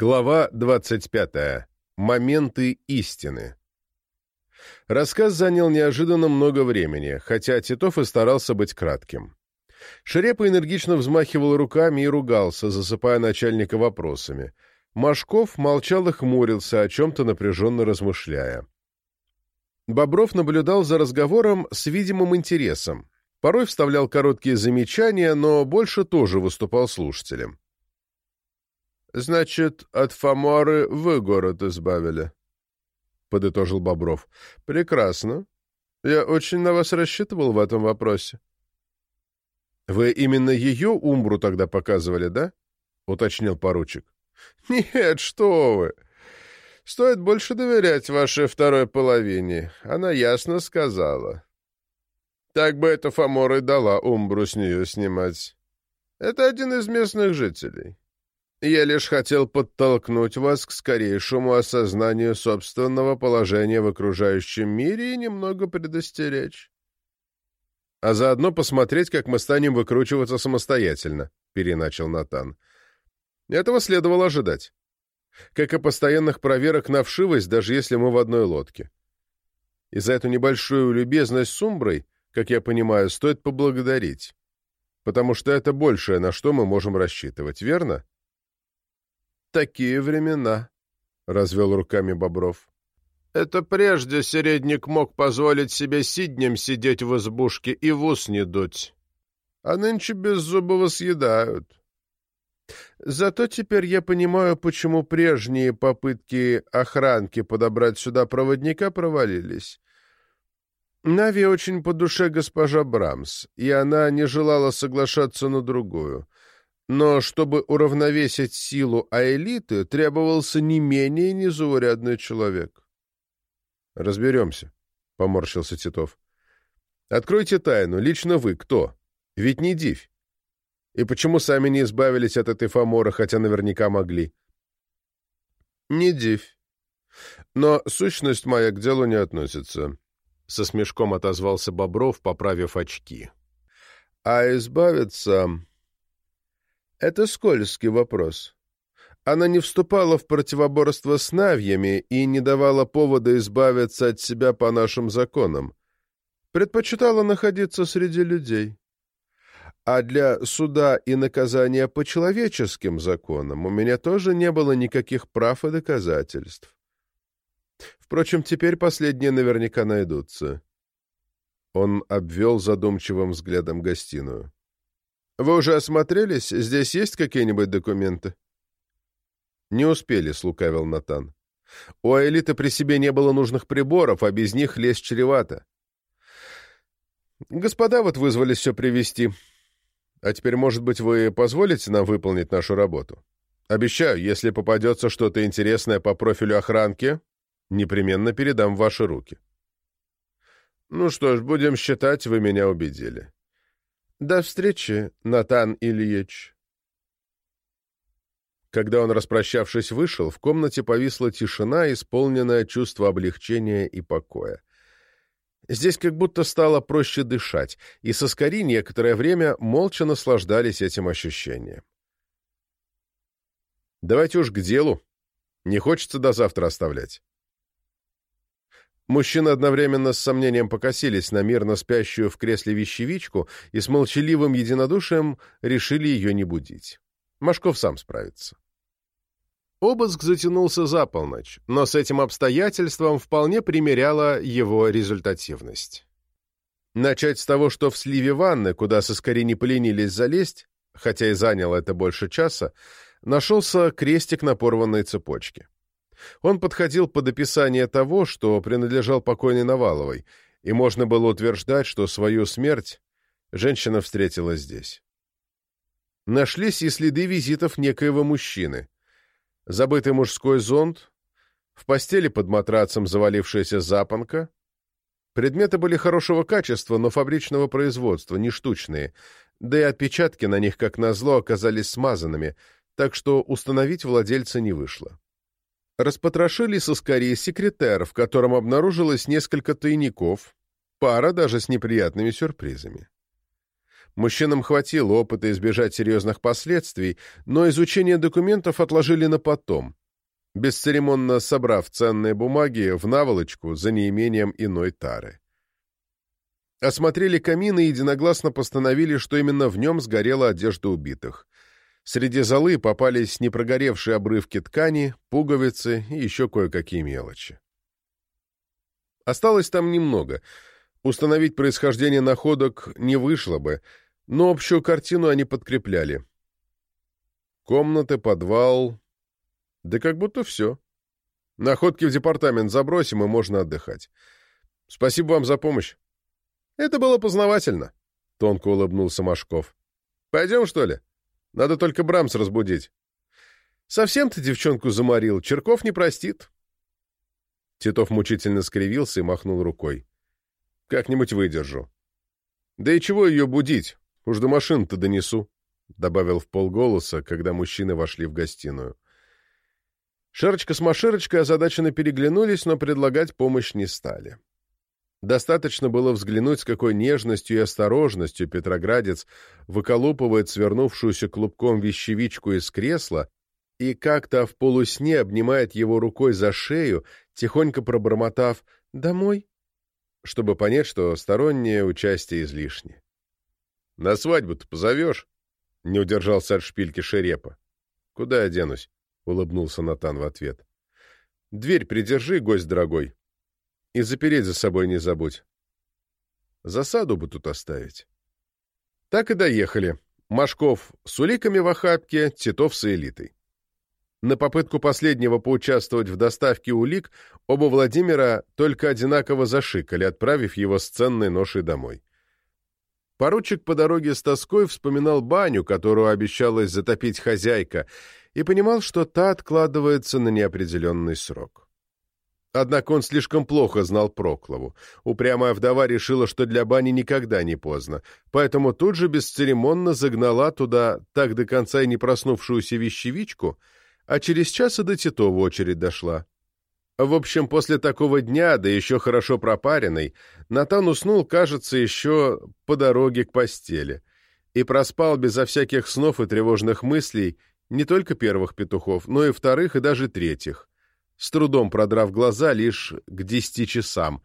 Глава 25. Моменты истины. Рассказ занял неожиданно много времени, хотя Титов и старался быть кратким. Шерепа энергично взмахивал руками и ругался, засыпая начальника вопросами. Машков молчал и хмурился, о чем-то напряженно размышляя. Бобров наблюдал за разговором с видимым интересом. Порой вставлял короткие замечания, но больше тоже выступал слушателем. «Значит, от Фоморы вы город избавили», — подытожил Бобров. «Прекрасно. Я очень на вас рассчитывал в этом вопросе». «Вы именно ее Умбру тогда показывали, да?» — уточнил поручик. «Нет, что вы! Стоит больше доверять вашей второй половине. Она ясно сказала. Так бы эта Фомора и дала Умбру с нее снимать. Это один из местных жителей. Я лишь хотел подтолкнуть вас к скорейшему осознанию собственного положения в окружающем мире и немного предостеречь. — А заодно посмотреть, как мы станем выкручиваться самостоятельно, — переначал Натан. Этого следовало ожидать. Как и постоянных проверок на вшивость, даже если мы в одной лодке. И за эту небольшую любезность с Умброй, как я понимаю, стоит поблагодарить. Потому что это большее, на что мы можем рассчитывать, верно? — такие времена», — развел руками Бобров. «Это прежде середник мог позволить себе сиднем сидеть в избушке и в ус не дуть. А нынче беззубого съедают. Зато теперь я понимаю, почему прежние попытки охранки подобрать сюда проводника провалились. Нави очень по душе госпожа Брамс, и она не желала соглашаться на другую — но чтобы уравновесить силу аэлиты, требовался не менее незаурядный человек. «Разберемся», — поморщился Титов. «Откройте тайну. Лично вы кто? Ведь не дивь. И почему сами не избавились от этой фамора, хотя наверняка могли?» «Не дивь. Но сущность моя к делу не относится», — со смешком отозвался Бобров, поправив очки. «А избавиться...» Это скользкий вопрос. Она не вступала в противоборство с навьями и не давала повода избавиться от себя по нашим законам. Предпочитала находиться среди людей. А для суда и наказания по человеческим законам у меня тоже не было никаких прав и доказательств. Впрочем, теперь последние наверняка найдутся. Он обвел задумчивым взглядом гостиную. Вы уже осмотрелись? Здесь есть какие-нибудь документы?» «Не успели», — слукавил Натан. «У Аэлиты при себе не было нужных приборов, а без них лезть чревато. Господа вот вызвались все привести. А теперь, может быть, вы позволите нам выполнить нашу работу? Обещаю, если попадется что-то интересное по профилю охранки, непременно передам в ваши руки». «Ну что ж, будем считать, вы меня убедили». До встречи, Натан Ильич. Когда он, распрощавшись, вышел, в комнате повисла тишина, исполненная чувство облегчения и покоя. Здесь как будто стало проще дышать, и соскари некоторое время молча наслаждались этим ощущением. «Давайте уж к делу. Не хочется до завтра оставлять». Мужчины одновременно с сомнением покосились на мирно спящую в кресле вещевичку и с молчаливым единодушием решили ее не будить. Машков сам справится. Обыск затянулся за полночь, но с этим обстоятельством вполне примеряла его результативность. Начать с того, что в сливе ванны, куда соскори не поленились залезть, хотя и заняло это больше часа, нашелся крестик на порванной цепочке. Он подходил под описание того, что принадлежал покойной Наваловой, и можно было утверждать, что свою смерть женщина встретила здесь. Нашлись и следы визитов некоего мужчины. Забытый мужской зонт, в постели под матрацем завалившаяся запонка. Предметы были хорошего качества, но фабричного производства, не штучные, да и отпечатки на них, как назло, оказались смазанными, так что установить владельца не вышло распотрошили соскорее секретер, в котором обнаружилось несколько тайников, пара даже с неприятными сюрпризами. Мужчинам хватило опыта избежать серьезных последствий, но изучение документов отложили на потом, бесцеремонно собрав ценные бумаги в наволочку за неимением иной тары. Осмотрели камин и единогласно постановили, что именно в нем сгорела одежда убитых. Среди золы попались непрогоревшие обрывки ткани, пуговицы и еще кое-какие мелочи. Осталось там немного. Установить происхождение находок не вышло бы, но общую картину они подкрепляли. Комнаты, подвал... Да как будто все. Находки в департамент забросим, и можно отдыхать. Спасибо вам за помощь. Это было познавательно, — тонко улыбнулся Машков. Пойдем, что ли? Надо только Брамс разбудить. Совсем ты девчонку заморил, Черков не простит. Титов мучительно скривился и махнул рукой. Как-нибудь выдержу. Да и чего ее будить? Уж до машин-то донесу, — добавил в полголоса, когда мужчины вошли в гостиную. Шерочка с Машерочкой озадаченно переглянулись, но предлагать помощь не стали. Достаточно было взглянуть, с какой нежностью и осторожностью Петроградец выколупывает свернувшуюся клубком вещевичку из кресла и как-то в полусне обнимает его рукой за шею, тихонько пробормотав «домой», чтобы понять, что стороннее участие излишне. «На свадьбу-то позовешь?» — не удержался от шпильки Шерепа. «Куда я денусь?» — улыбнулся Натан в ответ. «Дверь придержи, гость дорогой», и запереть за собой не забудь. Засаду бы тут оставить. Так и доехали. Машков с уликами в охапке, Титов с элитой. На попытку последнего поучаствовать в доставке улик оба Владимира только одинаково зашикали, отправив его с ценной ношей домой. Поручик по дороге с тоской вспоминал баню, которую обещалась затопить хозяйка, и понимал, что та откладывается на неопределенный срок. Однако он слишком плохо знал Проклову. Упрямая вдова решила, что для бани никогда не поздно, поэтому тут же бесцеремонно загнала туда так до конца и не проснувшуюся вещевичку, а через час и до Титова очередь дошла. В общем, после такого дня, да еще хорошо пропаренный, Натан уснул, кажется, еще по дороге к постели, и проспал безо всяких снов и тревожных мыслей не только первых петухов, но и вторых и даже третьих с трудом продрав глаза лишь к десяти часам,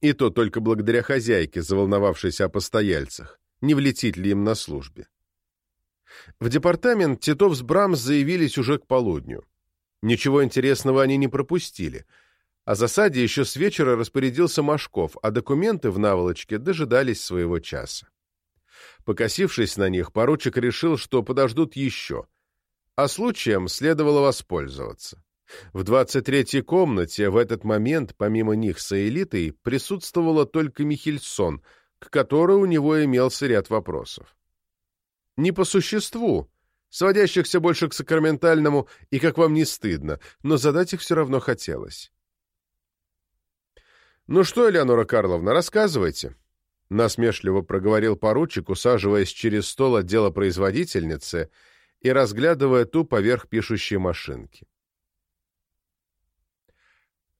и то только благодаря хозяйке, заволновавшейся о постояльцах, не влетит ли им на службе. В департамент Титов с Брамс заявились уже к полудню. Ничего интересного они не пропустили. О засаде еще с вечера распорядился Машков, а документы в наволочке дожидались своего часа. Покосившись на них, поручик решил, что подождут еще, а случаем следовало воспользоваться. В 23-й комнате в этот момент, помимо них с элитой, присутствовала только Михельсон, к которой у него имелся ряд вопросов. Не по существу, сводящихся больше к сакраментальному и как вам не стыдно, но задать их все равно хотелось. «Ну что, Элеонора Карловна, рассказывайте», — насмешливо проговорил поручик, усаживаясь через стол отдела производительницы и разглядывая ту поверх пишущей машинки.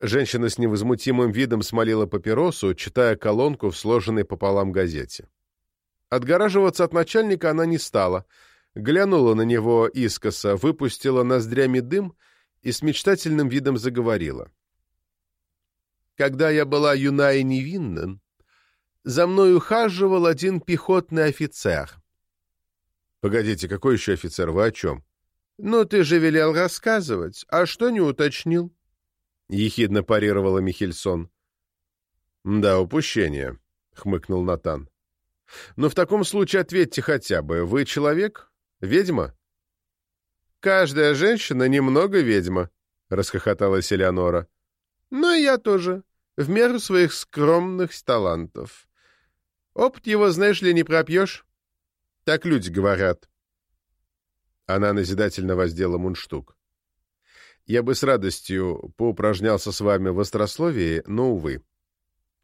Женщина с невозмутимым видом смолила папиросу, читая колонку в сложенной пополам газете. Отгораживаться от начальника она не стала, глянула на него искоса, выпустила ноздрями дым и с мечтательным видом заговорила. «Когда я была юна и невинна, за мной ухаживал один пехотный офицер». «Погодите, какой еще офицер? Вы о чем?» «Ну, ты же велел рассказывать, а что не уточнил?» — ехидно парировала Михельсон. «Да, упущение», — хмыкнул Натан. «Но в таком случае ответьте хотя бы. Вы человек? Ведьма?» «Каждая женщина немного ведьма», — расхохоталась Элеонора. «Но и я тоже, в меру своих скромных талантов. Опыт его, знаешь ли, не пропьешь. Так люди говорят». Она назидательно воздела мундштук. Я бы с радостью поупражнялся с вами в острословии, но, увы».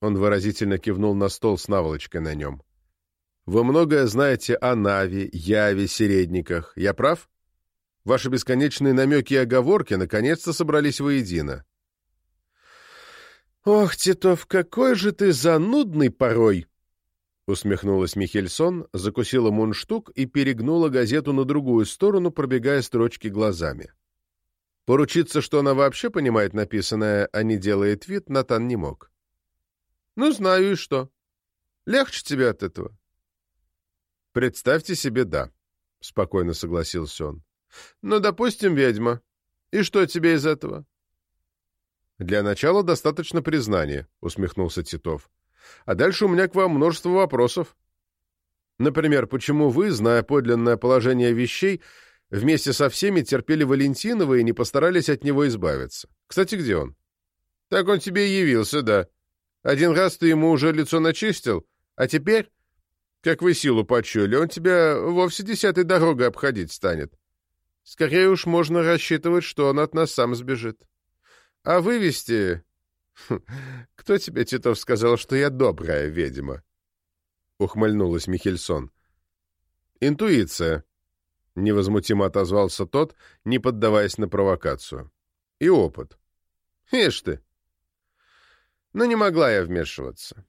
Он выразительно кивнул на стол с наволочкой на нем. «Вы многое знаете о Наве, Яве, Середниках. Я прав? Ваши бесконечные намеки и оговорки наконец-то собрались воедино». «Ох, Титов, какой же ты занудный порой!» Усмехнулась Михельсон, закусила мундштук и перегнула газету на другую сторону, пробегая строчки глазами. Поручиться, что она вообще понимает написанное, а не делает вид, Натан не мог. «Ну, знаю, и что? Легче тебе от этого?» «Представьте себе, да», — спокойно согласился он. «Ну, допустим, ведьма. И что тебе из этого?» «Для начала достаточно признания», — усмехнулся Титов. «А дальше у меня к вам множество вопросов. Например, почему вы, зная подлинное положение вещей, вместе со всеми терпели Валентинова и не постарались от него избавиться? Кстати, где он?» «Так он тебе и явился, да. Один раз ты ему уже лицо начистил, а теперь, как вы силу почуяли, он тебя вовсе десятой дорогой обходить станет. Скорее уж можно рассчитывать, что он от нас сам сбежит». А вывести... Кто тебе, Титов, сказал, что я добрая ведьма? Ухмыльнулась Михельсон. Интуиция. Невозмутимо отозвался тот, не поддаваясь на провокацию. И опыт. Ишь ты. Но не могла я вмешиваться.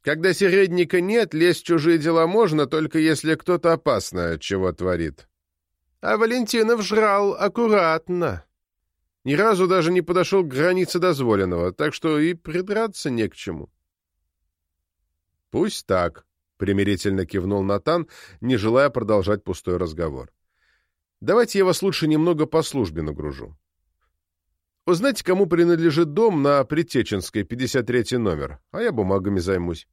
Когда середника нет, лезть в чужие дела можно, только если кто-то опасное чего творит. А Валентинов жрал аккуратно. Ни разу даже не подошел к границе дозволенного, так что и придраться не к чему. «Пусть так», — примирительно кивнул Натан, не желая продолжать пустой разговор. «Давайте я вас лучше немного по службе нагружу. Узнайте, кому принадлежит дом на Притеченской, 53 номер, а я бумагами займусь».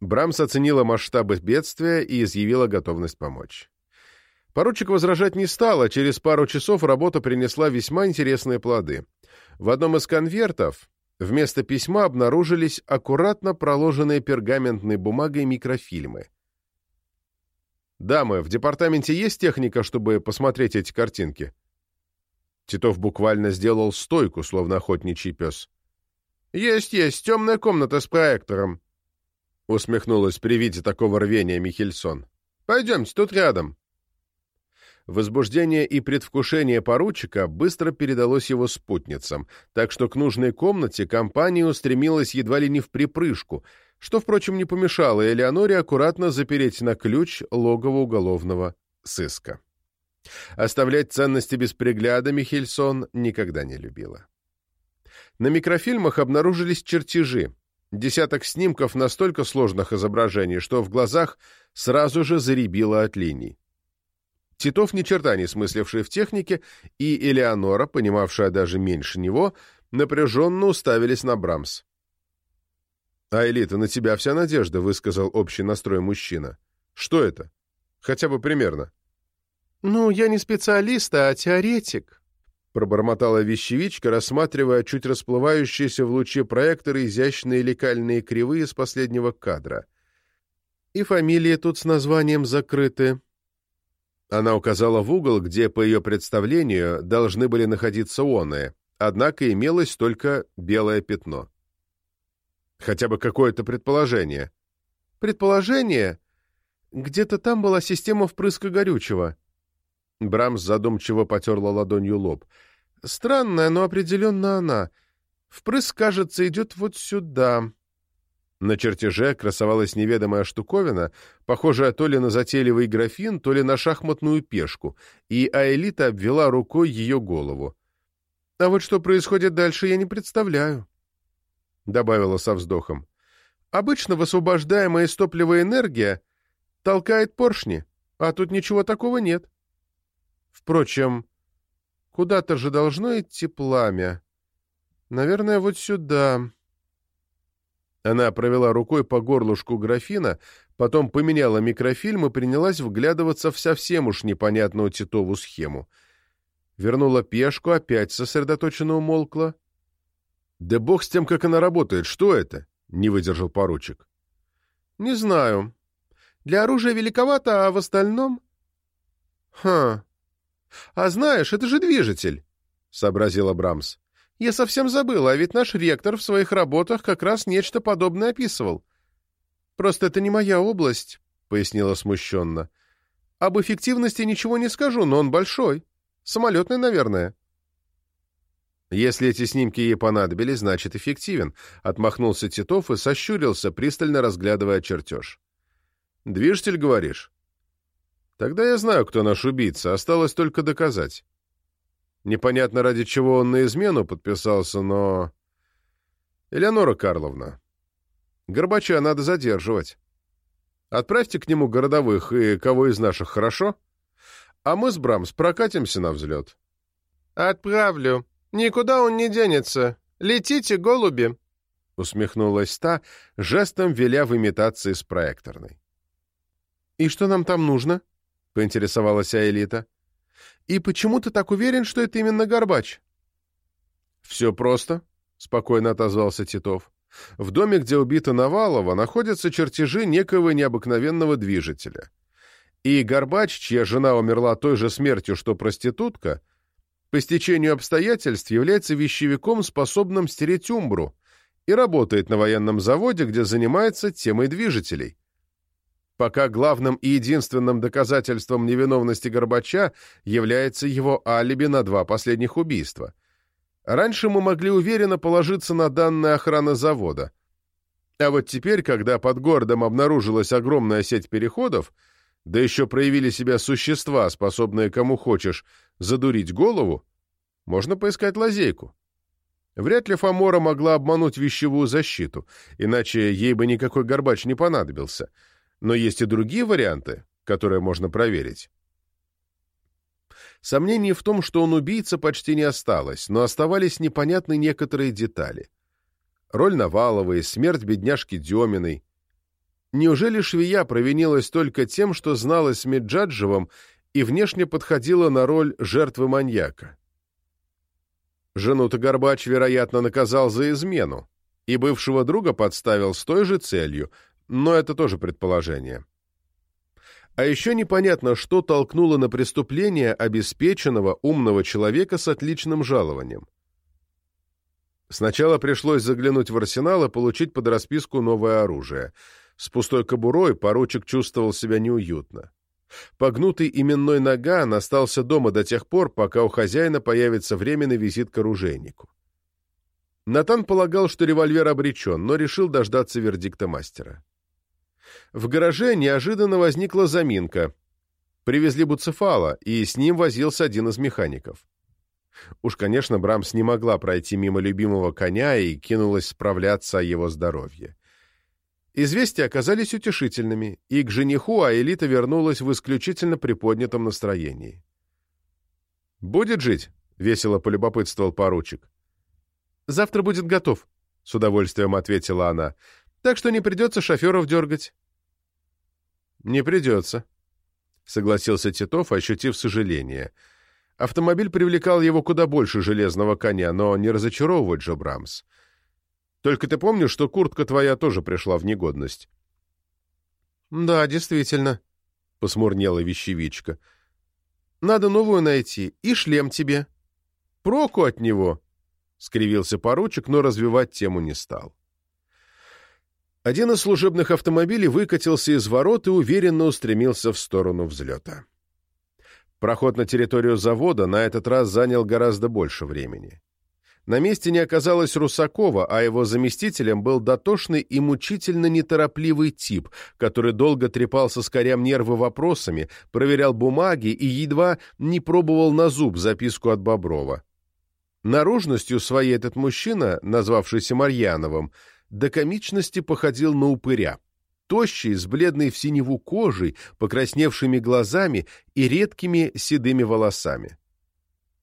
Брамс оценила масштабы бедствия и изъявила готовность помочь. Поручик возражать не стал, а через пару часов работа принесла весьма интересные плоды. В одном из конвертов вместо письма обнаружились аккуратно проложенные пергаментной бумагой микрофильмы. «Дамы, в департаменте есть техника, чтобы посмотреть эти картинки?» Титов буквально сделал стойку, словно охотничий пес. «Есть, есть, темная комната с проектором», — усмехнулась при виде такого рвения Михельсон. «Пойдемте, тут рядом». Возбуждение и предвкушение поручика быстро передалось его спутницам, так что к нужной комнате компания устремилась едва ли не в припрыжку, что, впрочем, не помешало Элеоноре аккуратно запереть на ключ логово уголовного сыска. Оставлять ценности без пригляда Михельсон никогда не любила. На микрофильмах обнаружились чертежи, десяток снимков настолько сложных изображений, что в глазах сразу же заребило от линий. Титов, ни черта не смысливший в технике, и Элеонора, понимавшая даже меньше него, напряженно уставились на Брамс. «А, Элита, на тебя вся надежда», — высказал общий настрой мужчина. «Что это? Хотя бы примерно». «Ну, я не специалист, а теоретик», — пробормотала вещевичка, рассматривая чуть расплывающиеся в луче проектора изящные лекальные кривые с последнего кадра. «И фамилии тут с названием закрыты», она указала в угол, где, по ее представлению, должны были находиться оные, однако имелось только белое пятно. Хотя бы какое-то предположение. Предположение? Где-то там была система впрыска горючего. Брамс задумчиво потерла ладонью лоб. Странная, но определенно она. Впрыск, кажется, идет вот сюда. На чертеже красовалась неведомая штуковина, похожая то ли на затейливый графин, то ли на шахматную пешку, и Аэлита обвела рукой ее голову. «А вот что происходит дальше, я не представляю», — добавила со вздохом. «Обычно высвобождаемая из топлива энергия толкает поршни, а тут ничего такого нет. Впрочем, куда-то же должно идти пламя. Наверное, вот сюда». Она провела рукой по горлышку графина, потом поменяла микрофильм и принялась вглядываться в совсем уж непонятную Титову схему. Вернула пешку, опять сосредоточенно умолкла. «Да бог с тем, как она работает, что это?» — не выдержал поручик. «Не знаю. Для оружия великовато, а в остальном...» «Ха. А знаешь, это же движитель», — сообразила Брамс. Я совсем забыл, а ведь наш ректор в своих работах как раз нечто подобное описывал. Просто это не моя область, — пояснила смущенно. Об эффективности ничего не скажу, но он большой. Самолетный, наверное. Если эти снимки ей понадобились, значит, эффективен, отмахнулся Титов и сощурился, пристально разглядывая чертеж. Движитель, говоришь? Тогда я знаю, кто наш убийца, осталось только доказать. Непонятно, ради чего он на измену подписался, но... Элеонора Карловна, Горбача надо задерживать. Отправьте к нему городовых и кого из наших, хорошо? А мы с Брамс прокатимся на взлет. Отправлю. Никуда он не денется. Летите, голуби. Усмехнулась та, жестом веля в имитации с проекторной. «И что нам там нужно?» — поинтересовалась Аэлита. «И почему ты так уверен, что это именно Горбач?» «Все просто», — спокойно отозвался Титов. В доме, где убита Навалова, находятся чертежи некого необыкновенного движителя. И Горбач, чья жена умерла той же смертью, что проститутка, по стечению обстоятельств является вещевиком, способным стереть умбру, и работает на военном заводе, где занимается темой движителей. Пока главным и единственным доказательством невиновности Горбача является его алиби на два последних убийства – Раньше мы могли уверенно положиться на данные охраны завода. А вот теперь, когда под городом обнаружилась огромная сеть переходов, да еще проявили себя существа, способные кому хочешь задурить голову, можно поискать лазейку. Вряд ли Фомора могла обмануть вещевую защиту, иначе ей бы никакой горбач не понадобился. Но есть и другие варианты, которые можно проверить. Сомнений в том, что он убийца, почти не осталось, но оставались непонятны некоторые детали. Роль Наваловой, смерть бедняжки Деминой. Неужели швея провинилась только тем, что знала с Меджаджевым и внешне подходила на роль жертвы маньяка? Жену-то Горбач, вероятно, наказал за измену, и бывшего друга подставил с той же целью, но это тоже предположение. А еще непонятно, что толкнуло на преступление обеспеченного, умного человека с отличным жалованием. Сначала пришлось заглянуть в арсенал и получить под расписку новое оружие. С пустой кобурой поручик чувствовал себя неуютно. Погнутый именной наган остался дома до тех пор, пока у хозяина появится временный визит к оружейнику. Натан полагал, что револьвер обречен, но решил дождаться вердикта мастера. В гараже неожиданно возникла заминка. Привезли Буцефала, и с ним возился один из механиков. Уж, конечно, Брамс не могла пройти мимо любимого коня и кинулась справляться о его здоровье. Известия оказались утешительными, и к жениху Аэлита вернулась в исключительно приподнятом настроении. «Будет жить?» — весело полюбопытствовал поручик. «Завтра будет готов», — с удовольствием ответила она. «Так что не придется шоферов дергать. «Не придется», — согласился Титов, ощутив сожаление. Автомобиль привлекал его куда больше железного коня, но не разочаровывать же Брамс. «Только ты помнишь, что куртка твоя тоже пришла в негодность?» «Да, действительно», — посмурнела вещевичка. «Надо новую найти, и шлем тебе». «Проку от него», — скривился поручик, но развивать тему не стал. Один из служебных автомобилей выкатился из ворот и уверенно устремился в сторону взлета. Проход на территорию завода на этот раз занял гораздо больше времени. На месте не оказалось Русакова, а его заместителем был дотошный и мучительно неторопливый тип, который долго трепался с корям нервы вопросами, проверял бумаги и едва не пробовал на зуб записку от Боброва. Наружностью своей этот мужчина, назвавшийся Марьяновым, до комичности походил на упыря. Тощий, с бледной в синеву кожей, покрасневшими глазами и редкими седыми волосами.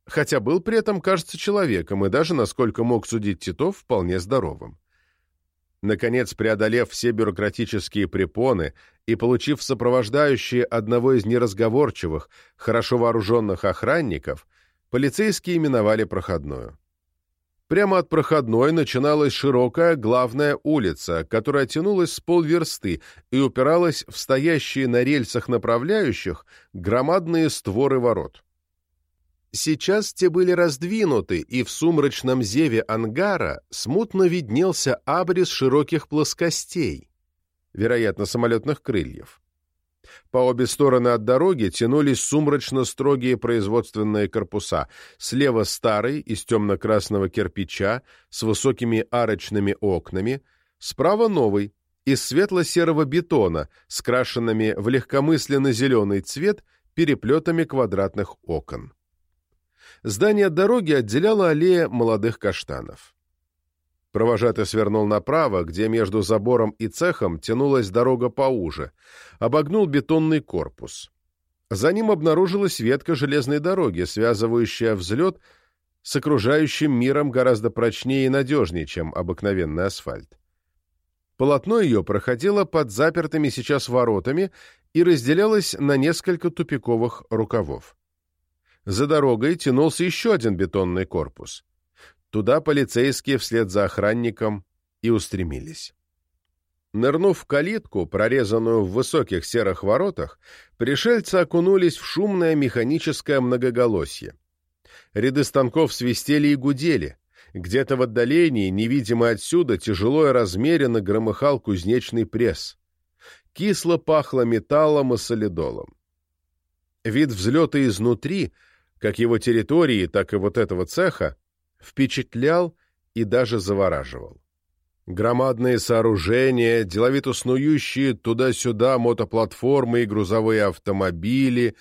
Хотя был при этом, кажется, человеком и даже, насколько мог судить Титов, вполне здоровым. Наконец, преодолев все бюрократические препоны и получив сопровождающие одного из неразговорчивых, хорошо вооруженных охранников, полицейские именовали проходную. Прямо от проходной начиналась широкая главная улица, которая тянулась с полверсты и упиралась в стоящие на рельсах направляющих громадные створы ворот. Сейчас те были раздвинуты, и в сумрачном зеве ангара смутно виднелся абрис широких плоскостей, вероятно, самолетных крыльев. По обе стороны от дороги тянулись сумрачно-строгие производственные корпуса. Слева старый, из темно-красного кирпича, с высокими арочными окнами. Справа новый, из светло-серого бетона, с крашенными в легкомысленно-зеленый цвет переплетами квадратных окон. Здание от дороги отделяла аллея молодых каштанов. Провожатый свернул направо, где между забором и цехом тянулась дорога поуже, обогнул бетонный корпус. За ним обнаружилась ветка железной дороги, связывающая взлет с окружающим миром гораздо прочнее и надежнее, чем обыкновенный асфальт. Полотно ее проходило под запертыми сейчас воротами и разделялось на несколько тупиковых рукавов. За дорогой тянулся еще один бетонный корпус. Туда полицейские вслед за охранником и устремились. Нырнув в калитку, прорезанную в высоких серых воротах, пришельцы окунулись в шумное механическое многоголосье. Ряды станков свистели и гудели. Где-то в отдалении, невидимо отсюда, тяжело и размеренно громыхал кузнечный пресс. Кисло пахло металлом и солидолом. Вид взлета изнутри, как его территории, так и вот этого цеха, впечатлял и даже завораживал. Громадные сооружения, деловито снующие туда-сюда мотоплатформы и грузовые автомобили,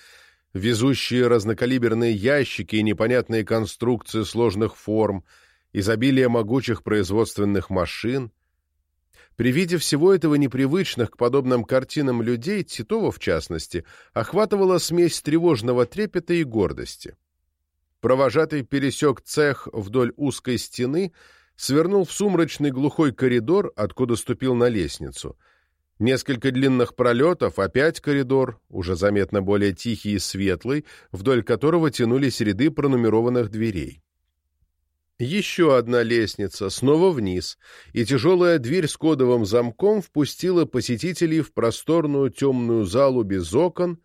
везущие разнокалиберные ящики и непонятные конструкции сложных форм, изобилие могучих производственных машин. При виде всего этого непривычных к подобным картинам людей, Титова в частности, охватывала смесь тревожного трепета и гордости. Провожатый пересек цех вдоль узкой стены, свернул в сумрачный глухой коридор, откуда ступил на лестницу. Несколько длинных пролетов, опять коридор, уже заметно более тихий и светлый, вдоль которого тянулись ряды пронумерованных дверей. Еще одна лестница, снова вниз, и тяжелая дверь с кодовым замком впустила посетителей в просторную темную залу без окон,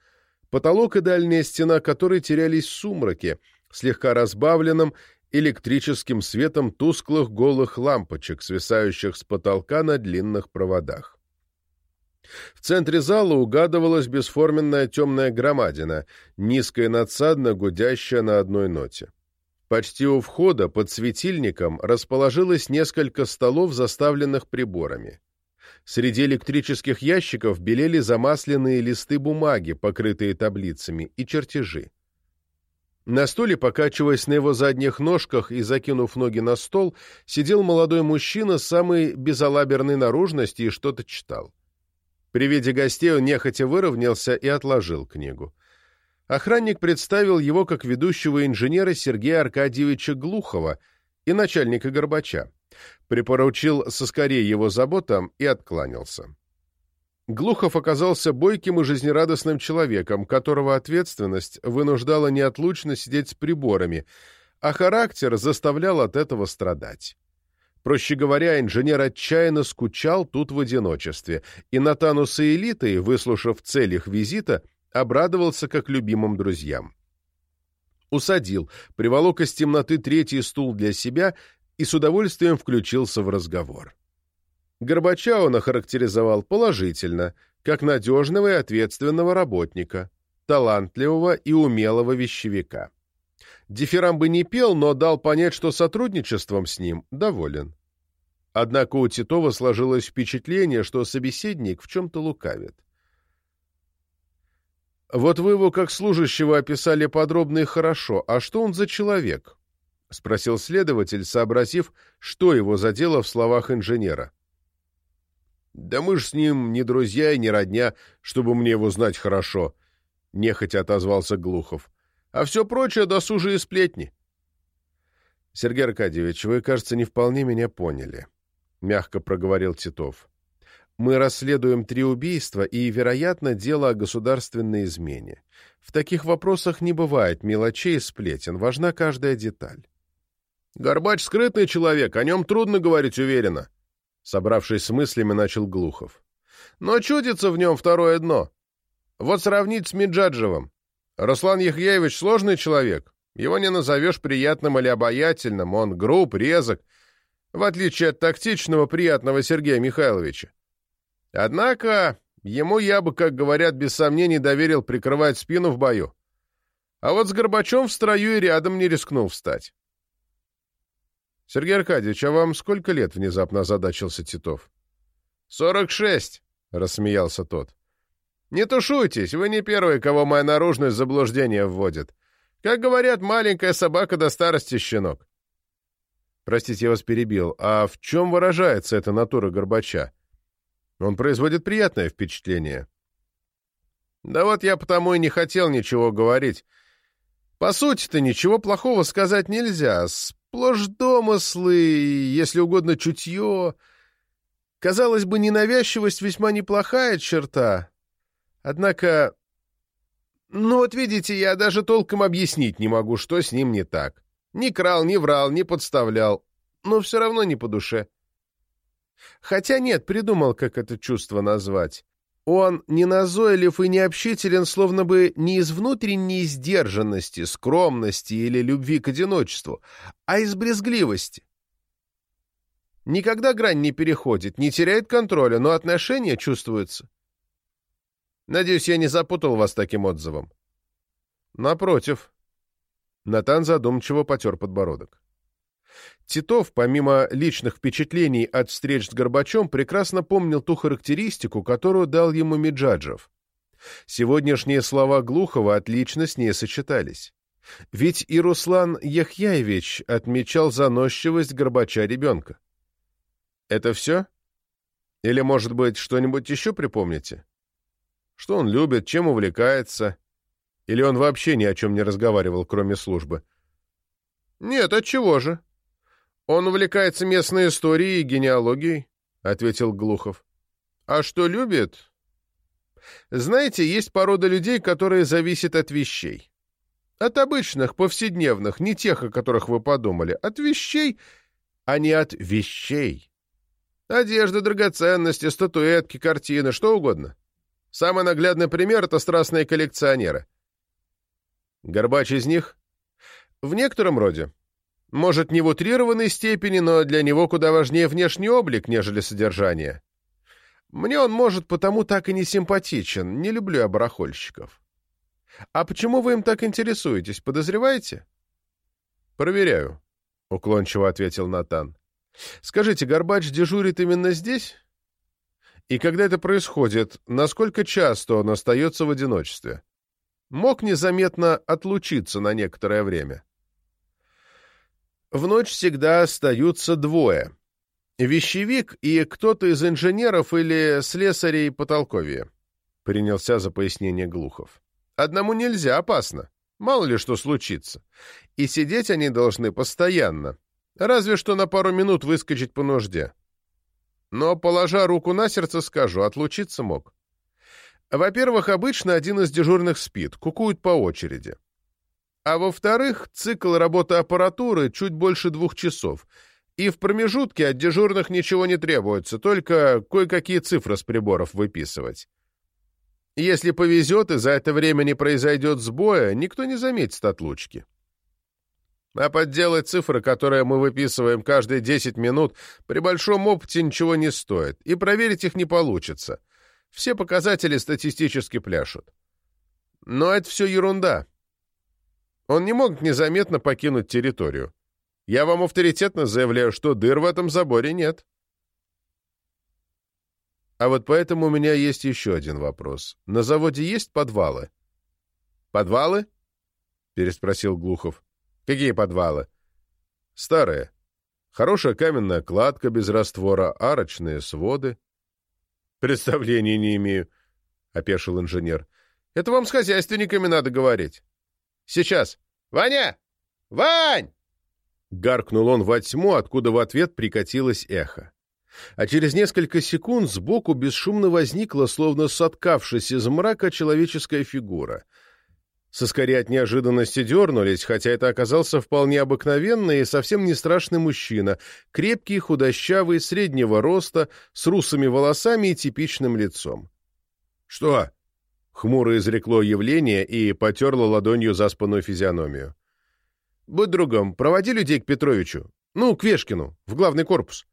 потолок и дальняя стена которой терялись в сумраке, слегка разбавленным электрическим светом тусклых голых лампочек, свисающих с потолка на длинных проводах. В центре зала угадывалась бесформенная темная громадина, низкая надсадно гудящая на одной ноте. Почти у входа, под светильником, расположилось несколько столов, заставленных приборами. Среди электрических ящиков белели замасленные листы бумаги, покрытые таблицами, и чертежи. На стуле, покачиваясь на его задних ножках и закинув ноги на стол, сидел молодой мужчина с самой безалаберной наружности и что-то читал. При виде гостей он нехотя выровнялся и отложил книгу. Охранник представил его как ведущего инженера Сергея Аркадьевича Глухова и начальника Горбача, припоручил соскорее его заботам и откланялся. Глухов оказался бойким и жизнерадостным человеком, которого ответственность вынуждала неотлучно сидеть с приборами, а характер заставлял от этого страдать. Проще говоря, инженер отчаянно скучал тут в одиночестве, и Натану с элитой, выслушав цель их визита, обрадовался как любимым друзьям. Усадил, приволок из темноты третий стул для себя и с удовольствием включился в разговор. Горбача он охарактеризовал положительно, как надежного и ответственного работника, талантливого и умелого вещевика. Дифирамбы не пел, но дал понять, что сотрудничеством с ним доволен. Однако у Титова сложилось впечатление, что собеседник в чем-то лукавит. «Вот вы его как служащего описали подробно и хорошо, а что он за человек?» — спросил следователь, сообразив, что его задело в словах инженера. «Да мы ж с ним не друзья и не родня, чтобы мне его знать хорошо», — нехотя отозвался Глухов. «А все прочее досужие сплетни». «Сергей Аркадьевич, вы, кажется, не вполне меня поняли», — мягко проговорил Титов. «Мы расследуем три убийства и, вероятно, дело о государственной измене. В таких вопросах не бывает мелочей и сплетен, важна каждая деталь». «Горбач скрытный человек, о нем трудно говорить уверенно», Собравшись с мыслями, начал Глухов. Но чудится в нем второе дно. Вот сравнить с Меджаджевым. Руслан Яхьевич сложный человек. Его не назовешь приятным или обаятельным. Он груб, резок, в отличие от тактичного, приятного Сергея Михайловича. Однако Ему я бы, как говорят, без сомнений доверил прикрывать спину в бою. А вот с Горбачом в строю и рядом не рискнул встать. «Сергей Аркадьевич, а вам сколько лет?» — внезапно озадачился Титов. «Сорок шесть», — рассмеялся тот. «Не тушуйтесь, вы не первые, кого моя наружность заблуждение вводит. Как говорят, маленькая собака до старости щенок». «Простите, я вас перебил. А в чем выражается эта натура Горбача? Он производит приятное впечатление». «Да вот я потому и не хотел ничего говорить. По сути-то ничего плохого сказать нельзя. Сплошь домыслы, если угодно чутье. Казалось бы, ненавязчивость весьма неплохая черта. Однако... Ну вот видите, я даже толком объяснить не могу, что с ним не так. Ни крал, ни врал, ни подставлял. Но все равно не по душе. Хотя нет, придумал, как это чувство назвать. Он не назойлив и не общителен, словно бы не из внутренней сдержанности, скромности или любви к одиночеству, а из брезгливости. Никогда грань не переходит, не теряет контроля, но отношения чувствуются. Надеюсь, я не запутал вас таким отзывом. Напротив. Натан задумчиво потер подбородок. Титов, помимо личных впечатлений от встреч с Горбачем, прекрасно помнил ту характеристику, которую дал ему Миджаджев. Сегодняшние слова Глухова отлично с ней сочетались. Ведь и Руслан Яхьяевич отмечал заносчивость Горбача ребенка. Это все? Или, может быть, что-нибудь еще припомните? Что он любит, чем увлекается? Или он вообще ни о чем не разговаривал, кроме службы? Нет, отчего же? «Он увлекается местной историей и генеалогией», — ответил Глухов. «А что любит?» «Знаете, есть порода людей, которые зависят от вещей. От обычных, повседневных, не тех, о которых вы подумали. От вещей, а не от вещей. Одежда, драгоценности, статуэтки, картины, что угодно. Самый наглядный пример — это страстные коллекционеры. Горбач из них? В некотором роде. Может, не в утрированной степени, но для него куда важнее внешний облик, нежели содержание. Мне он, может, потому так и не симпатичен. Не люблю я барахольщиков. А почему вы им так интересуетесь, подозреваете? Проверяю, — уклончиво ответил Натан. Скажите, Горбач дежурит именно здесь? И когда это происходит, насколько часто он остается в одиночестве? Мог незаметно отлучиться на некоторое время? — в ночь всегда остаются двое. Вещевик и кто-то из инженеров или слесарей потолковья. Принялся за пояснение Глухов. Одному нельзя, опасно. Мало ли что случится. И сидеть они должны постоянно. Разве что на пару минут выскочить по нужде. Но, положа руку на сердце, скажу, отлучиться мог. Во-первых, обычно один из дежурных спит, кукуют по очереди. А во-вторых, цикл работы аппаратуры чуть больше двух часов, и в промежутке от дежурных ничего не требуется, только кое-какие цифры с приборов выписывать. Если повезет и за это время не произойдет сбоя, никто не заметит отлучки. А подделать цифры, которые мы выписываем каждые 10 минут, при большом опыте ничего не стоит, и проверить их не получится. Все показатели статистически пляшут. Но это все ерунда. Он не мог незаметно покинуть территорию. Я вам авторитетно заявляю, что дыр в этом заборе нет. А вот поэтому у меня есть еще один вопрос. На заводе есть подвалы? Подвалы? Переспросил Глухов. Какие подвалы? Старые. Хорошая каменная кладка без раствора, арочные своды. Представления не имею, — опешил инженер. Это вам с хозяйственниками надо говорить. Сейчас. «Ваня! Вань!» Гаркнул он во тьму, откуда в ответ прикатилось эхо. А через несколько секунд сбоку бесшумно возникла, словно соткавшись из мрака, человеческая фигура. Соскоря от неожиданности дернулись, хотя это оказался вполне обыкновенный и совсем не страшный мужчина, крепкий, худощавый, среднего роста, с русыми волосами и типичным лицом. «Что?» Хмуро изрекло явление и потерло ладонью заспанную физиономию. «Будь другом, проводи людей к Петровичу. Ну, к Вешкину, в главный корпус».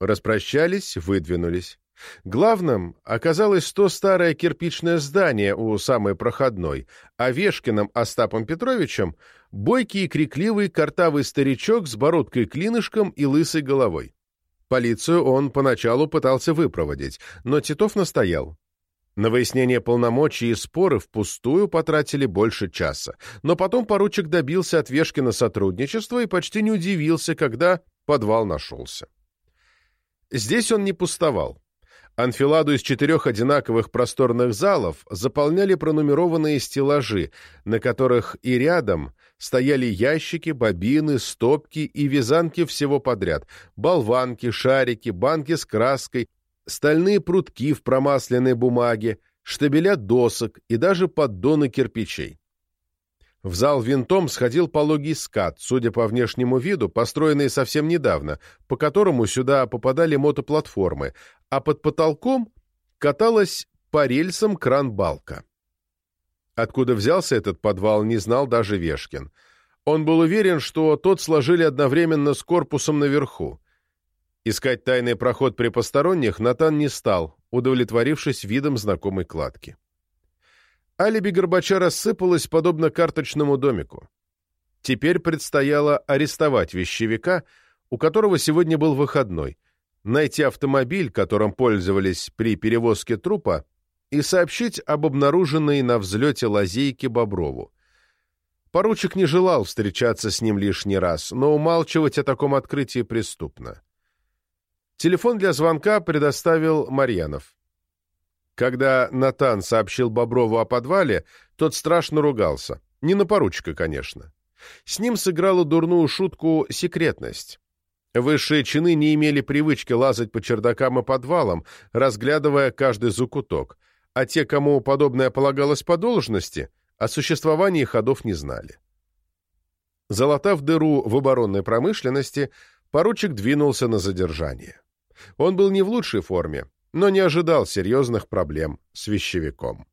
Распрощались, выдвинулись. Главным оказалось то старое кирпичное здание у самой проходной, а Вешкиным Остапом Петровичем — бойкий и крикливый картавый старичок с бородкой-клинышком и лысой головой. Полицию он поначалу пытался выпроводить, но Титов настоял. На выяснение полномочий и споры впустую потратили больше часа, но потом поручик добился от Вешкина сотрудничества и почти не удивился, когда подвал нашелся. Здесь он не пустовал. Анфиладу из четырех одинаковых просторных залов заполняли пронумерованные стеллажи, на которых и рядом стояли ящики, бобины, стопки и вязанки всего подряд, болванки, шарики, банки с краской, стальные прутки в промасленной бумаге, штабеля досок и даже поддоны кирпичей. В зал винтом сходил пологий скат, судя по внешнему виду, построенный совсем недавно, по которому сюда попадали мотоплатформы, а под потолком каталась по рельсам кран-балка. Откуда взялся этот подвал, не знал даже Вешкин. Он был уверен, что тот сложили одновременно с корпусом наверху. Искать тайный проход при посторонних Натан не стал, удовлетворившись видом знакомой кладки. Алиби Горбача рассыпалось подобно карточному домику. Теперь предстояло арестовать вещевика, у которого сегодня был выходной, найти автомобиль, которым пользовались при перевозке трупа, и сообщить об обнаруженной на взлете лазейке Боброву. Поручик не желал встречаться с ним лишний раз, но умалчивать о таком открытии преступно. Телефон для звонка предоставил Марьянов. Когда Натан сообщил Боброву о подвале, тот страшно ругался. Не на поручика, конечно. С ним сыграла дурную шутку секретность. Высшие чины не имели привычки лазать по чердакам и подвалам, разглядывая каждый закуток, а те, кому подобное полагалось по должности, о существовании ходов не знали. Залатав дыру в оборонной промышленности, поручик двинулся на задержание. Он был не в лучшей форме, но не ожидал серьезных проблем с вещевиком.